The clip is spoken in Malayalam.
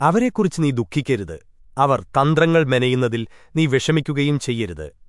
അവരെക്കുറിച്ച് നീ ദുഃഖിക്കരുത്. അവർ തന്ത്രങ്ങൾ മെനയുന്നതിൽ നീ വിഷമിക്കുകയും ചെയ്യരുത്.